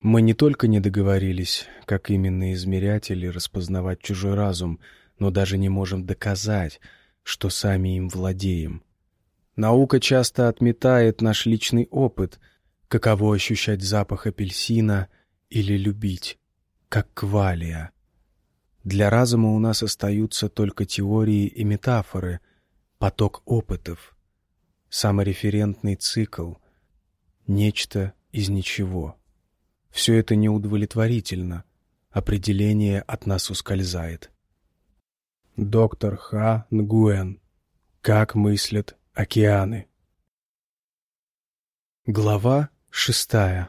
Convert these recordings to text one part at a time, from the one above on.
Мы не только не договорились, как именно измерять или распознавать чужой разум, но даже не можем доказать, что сами им владеем. Наука часто отметает наш личный опыт, каково ощущать запах апельсина или любить, как квалия. Для разума у нас остаются только теории и метафоры, поток опытов, самореферентный цикл, нечто из ничего. Все это неудовлетворительно, определение от нас ускользает. Доктор Ха Нгуэн. Как мыслят океаны. Глава шестая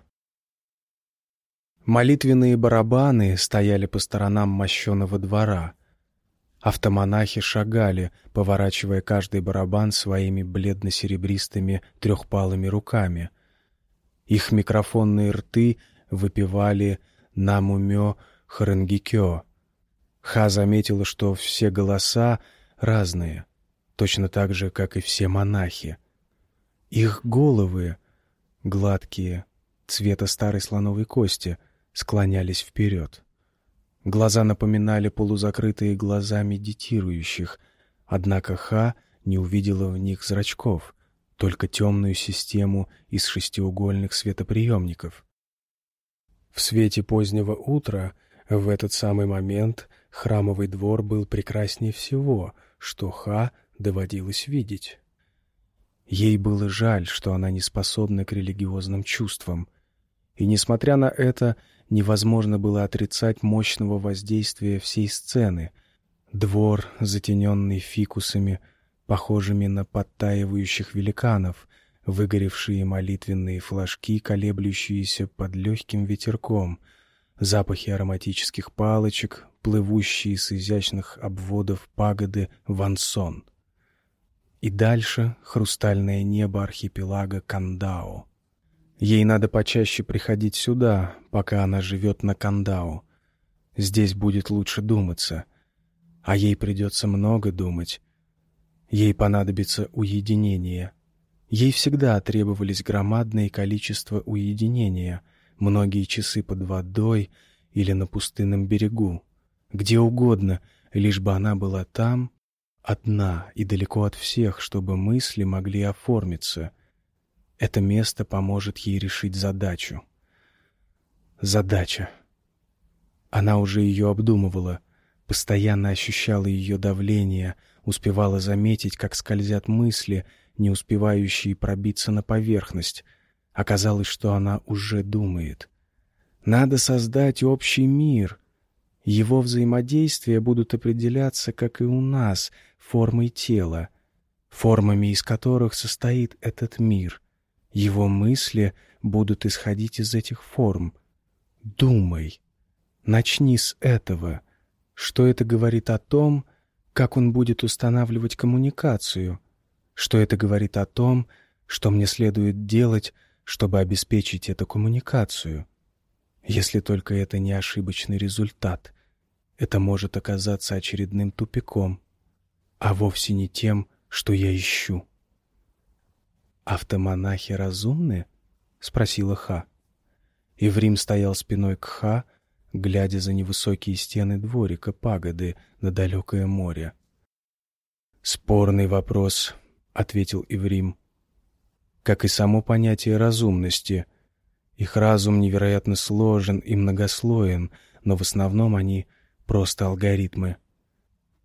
Молитвенные барабаны стояли по сторонам мощеного двора. Автомонахи шагали, поворачивая каждый барабан своими бледно-серебристыми трехпалыми руками. Их микрофонные рты выпивали «Намумё Харангикё». Ха заметила, что все голоса разные, точно так же, как и все монахи. Их головы, гладкие, цвета старой слоновой кости — склонялись вперед. Глаза напоминали полузакрытые глаза медитирующих, однако Ха не увидела в них зрачков, только темную систему из шестиугольных светоприемников. В свете позднего утра, в этот самый момент, храмовый двор был прекраснее всего, что Ха доводилось видеть. Ей было жаль, что она не способна к религиозным чувствам, и, несмотря на это, невозможно было отрицать мощного воздействия всей сцены. Двор, затененный фикусами, похожими на подтаивающих великанов, выгоревшие молитвенные флажки, колеблющиеся под легким ветерком, запахи ароматических палочек, плывущие с изящных обводов пагоды Вансон. И дальше хрустальное небо архипелага Кандао — Ей надо почаще приходить сюда, пока она живет на Кандау. Здесь будет лучше думаться. А ей придется много думать. Ей понадобится уединение. Ей всегда требовались громадные количества уединения, многие часы под водой или на пустынном берегу. Где угодно, лишь бы она была там, одна и далеко от всех, чтобы мысли могли оформиться — это место поможет ей решить задачу. Задача. Она уже ее обдумывала, постоянно ощущала ее давление, успевала заметить, как скользят мысли, не успевающие пробиться на поверхность. Оказалось, что она уже думает. Надо создать общий мир. Его взаимодействия будут определяться, как и у нас, формой тела, формами из которых состоит этот мир — его мысли будут исходить из этих форм. Думай. Начни с этого. Что это говорит о том, как он будет устанавливать коммуникацию? Что это говорит о том, что мне следует делать, чтобы обеспечить эту коммуникацию? Если только это не ошибочный результат, это может оказаться очередным тупиком, а вовсе не тем, что я ищу. «Автомонахи разумны?» — спросила Ха. Иврим стоял спиной к Ха, глядя за невысокие стены дворика пагоды на далекое море. «Спорный вопрос», — ответил Иврим. «Как и само понятие разумности. Их разум невероятно сложен и многослоен, но в основном они просто алгоритмы.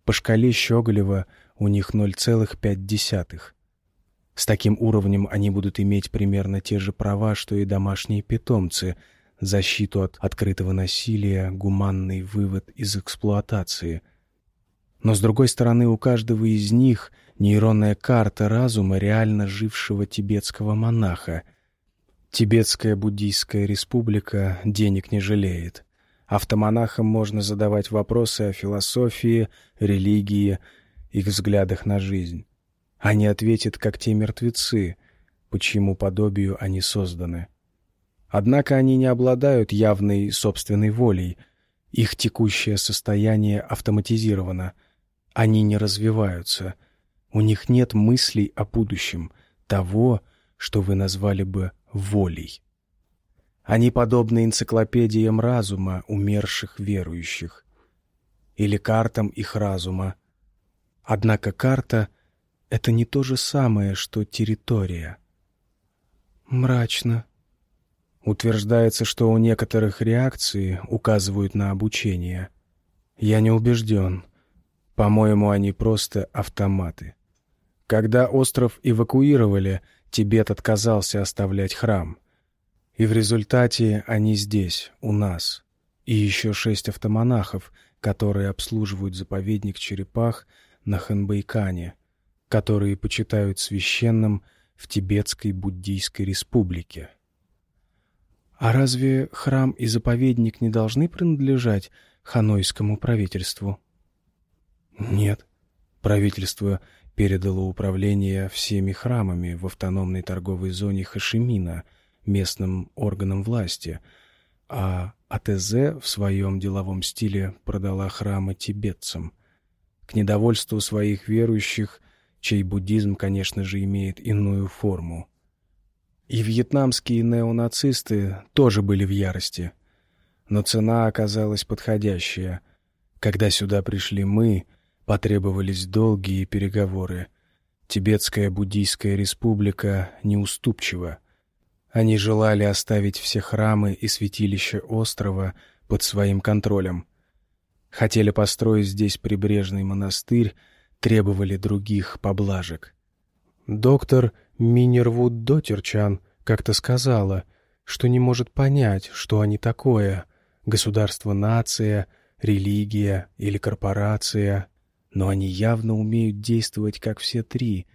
По шкале Щеголева у них 0,5. С таким уровнем они будут иметь примерно те же права, что и домашние питомцы, защиту от открытого насилия, гуманный вывод из эксплуатации. Но, с другой стороны, у каждого из них нейронная карта разума реально жившего тибетского монаха. Тибетская буддийская республика денег не жалеет. Автомонахам можно задавать вопросы о философии, религии, их взглядах на жизнь. Они ответят, как те мертвецы, по чьему подобию они созданы. Однако они не обладают явной собственной волей, их текущее состояние автоматизировано, они не развиваются, у них нет мыслей о будущем, того, что вы назвали бы волей. Они подобны энциклопедиям разума умерших верующих или картам их разума. Однако карта — это не то же самое, что территория. Мрачно. Утверждается, что у некоторых реакции указывают на обучение. Я не убежден. По-моему, они просто автоматы. Когда остров эвакуировали, Тибет отказался оставлять храм. И в результате они здесь, у нас. И еще шесть автомонахов, которые обслуживают заповедник черепах на Ханбайкане, которые почитают священным в Тибетской буддийской республике. А разве храм и заповедник не должны принадлежать ханойскому правительству? Нет. Правительство передало управление всеми храмами в автономной торговой зоне Хашимина местным органам власти, а АТЗ в своем деловом стиле продала храмы тибетцам. К недовольству своих верующих, чей буддизм, конечно же, имеет иную форму. И вьетнамские неонацисты тоже были в ярости. Но цена оказалась подходящая. Когда сюда пришли мы, потребовались долгие переговоры. Тибетская буддийская республика неуступчива. Они желали оставить все храмы и святилища острова под своим контролем. Хотели построить здесь прибрежный монастырь, требовали других поблажек. Доктор Минервуд Дотерчан как-то сказала, что не может понять, что они такое — государство-нация, религия или корпорация, но они явно умеют действовать как все три,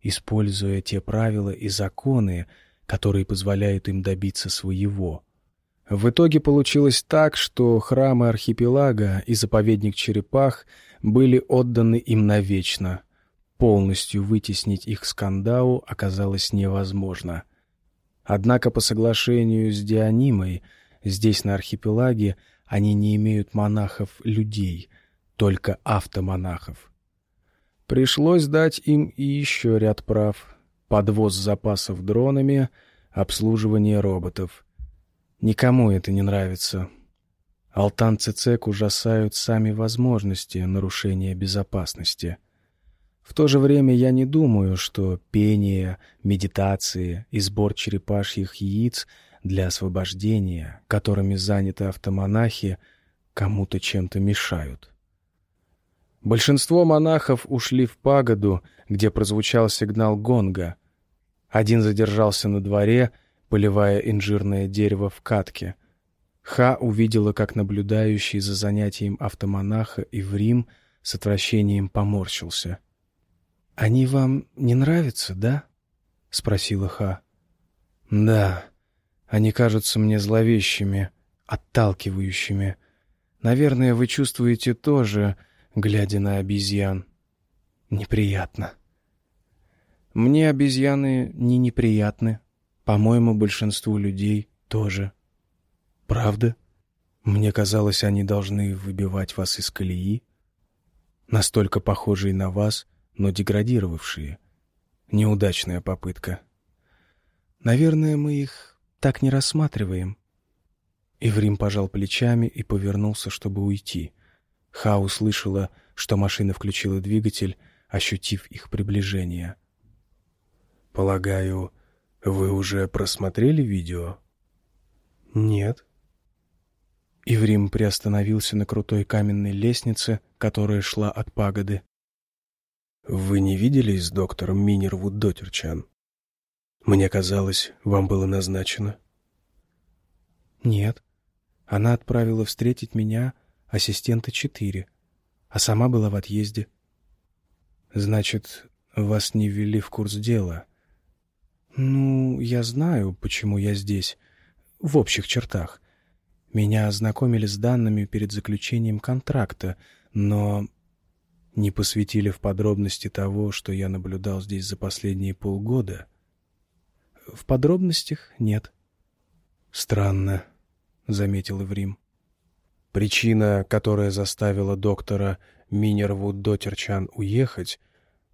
используя те правила и законы, которые позволяют им добиться своего. В итоге получилось так, что храмы архипелага и заповедник черепах были отданы им навечно — Полностью вытеснить их с Кандау оказалось невозможно. Однако по соглашению с Дионимой здесь, на архипелаге, они не имеют монахов-людей, только автомонахов. Пришлось дать им и еще ряд прав. Подвоз запасов дронами, обслуживание роботов. Никому это не нравится. Алтан Цицек ужасают сами возможности нарушения безопасности. В то же время я не думаю, что пение, медитации и сбор черепашьих яиц для освобождения, которыми заняты автомонахи, кому-то чем-то мешают. Большинство монахов ушли в пагоду, где прозвучал сигнал гонга. Один задержался на дворе, поливая инжирное дерево в катке. Ха увидела, как наблюдающий за занятием автомонаха и в Рим с отвращением поморщился. «Они вам не нравятся, да?» — спросила Ха. «Да, они кажутся мне зловещими, отталкивающими. Наверное, вы чувствуете тоже, глядя на обезьян. Неприятно». «Мне обезьяны не неприятны. По-моему, большинству людей тоже». «Правда? Мне казалось, они должны выбивать вас из колеи. Настолько похожие на вас — но деградировавшие. Неудачная попытка. Наверное, мы их так не рассматриваем. Иврим пожал плечами и повернулся, чтобы уйти. Ха услышала, что машина включила двигатель, ощутив их приближение. «Полагаю, вы уже просмотрели видео?» «Нет». Иврим приостановился на крутой каменной лестнице, которая шла от пагоды. «Вы не виделись с доктором Минервуд Дотерчан? Мне казалось, вам было назначено». «Нет. Она отправила встретить меня ассистента четыре, а сама была в отъезде». «Значит, вас не ввели в курс дела?» «Ну, я знаю, почему я здесь. В общих чертах. Меня ознакомили с данными перед заключением контракта, но не посвятили в подробности того, что я наблюдал здесь за последние полгода? В подробностях нет. Странно, — заметил Иврим. Причина, которая заставила доктора Минерву Дотерчан уехать,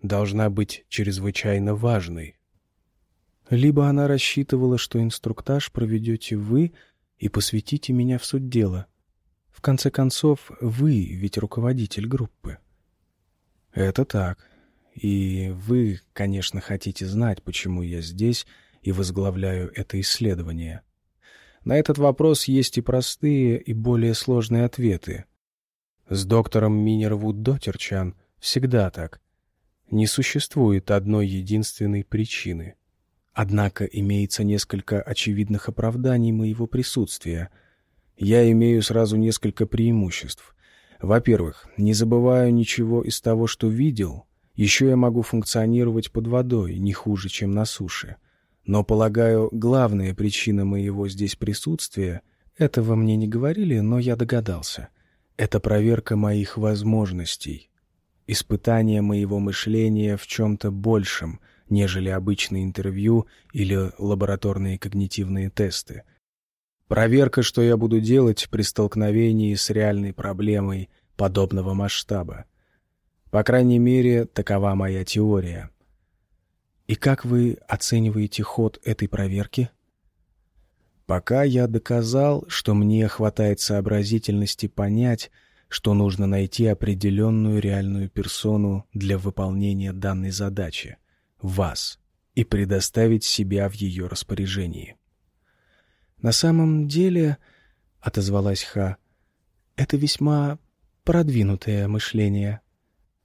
должна быть чрезвычайно важной. Либо она рассчитывала, что инструктаж проведете вы и посвятите меня в суть дела. В конце концов, вы ведь руководитель группы. Это так. И вы, конечно, хотите знать, почему я здесь и возглавляю это исследование. На этот вопрос есть и простые, и более сложные ответы. С доктором Минервуд Дотерчан всегда так. Не существует одной единственной причины. Однако имеется несколько очевидных оправданий моего присутствия. Я имею сразу несколько преимуществ. Во-первых, не забываю ничего из того, что видел. Еще я могу функционировать под водой, не хуже, чем на суше. Но, полагаю, главная причина моего здесь присутствия — этого мне не говорили, но я догадался. Это проверка моих возможностей. Испытание моего мышления в чем-то большем, нежели обычные интервью или лабораторные когнитивные тесты. Проверка, что я буду делать при столкновении с реальной проблемой подобного масштаба. По крайней мере, такова моя теория. И как вы оцениваете ход этой проверки? Пока я доказал, что мне хватает сообразительности понять, что нужно найти определенную реальную персону для выполнения данной задачи — вас, и предоставить себя в ее распоряжении. «На самом деле, — отозвалась Ха, — это весьма продвинутое мышление».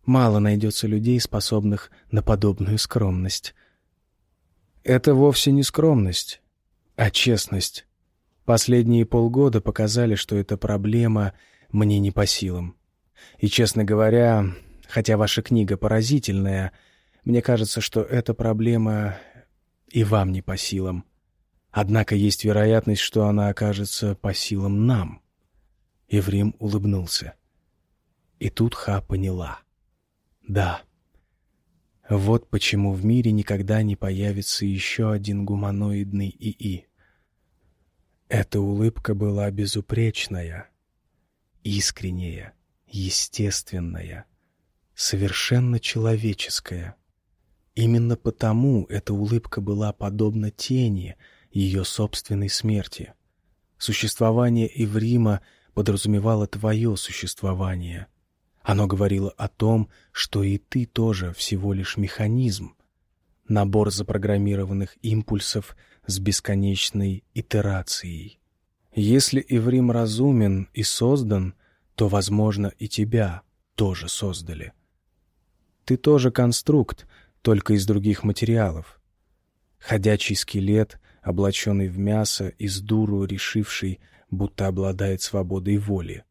Мало найдется людей, способных на подобную скромность. Это вовсе не скромность, а честность. Последние полгода показали, что эта проблема мне не по силам. И, честно говоря, хотя ваша книга поразительная, мне кажется, что эта проблема и вам не по силам. Однако есть вероятность, что она окажется по силам нам. Еврим улыбнулся. И тут Ха поняла — да. Вот почему в мире никогда не появится еще один гуманоидный ИИ. Эта улыбка была безупречная, искренняя, естественная, совершенно человеческая. Именно потому эта улыбка была подобна тени ее собственной смерти. Существование Иврима подразумевало твое существование — оно говорило о том, что и ты тоже всего лишь механизм, набор запрограммированных импульсов с бесконечной итерацией. Если Иврим разумен и создан, то, возможно, и тебя тоже создали. Ты тоже конструкт, только из других материалов. Ходячий скелет, облаченный в мясо и с дуру решивший, будто обладает свободой воли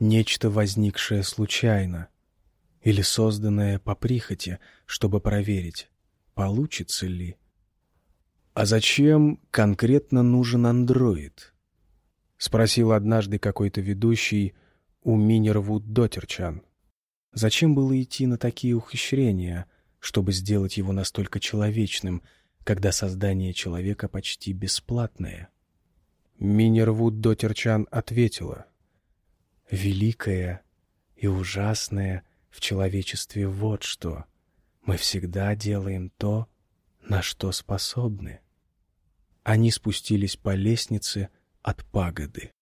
нечто возникшее случайно или созданное по прихоти, чтобы проверить, получится ли. «А зачем конкретно нужен андроид?» — спросил однажды какой-то ведущий у Минервуд Дотерчан. Зачем было идти на такие ухищрения, чтобы сделать его настолько человечным, когда создание человека почти бесплатное? Минервуд Дотерчан ответила — Великое и ужасное в человечестве вот что. Мы всегда делаем то, на что способны. Они спустились по лестнице от пагоды.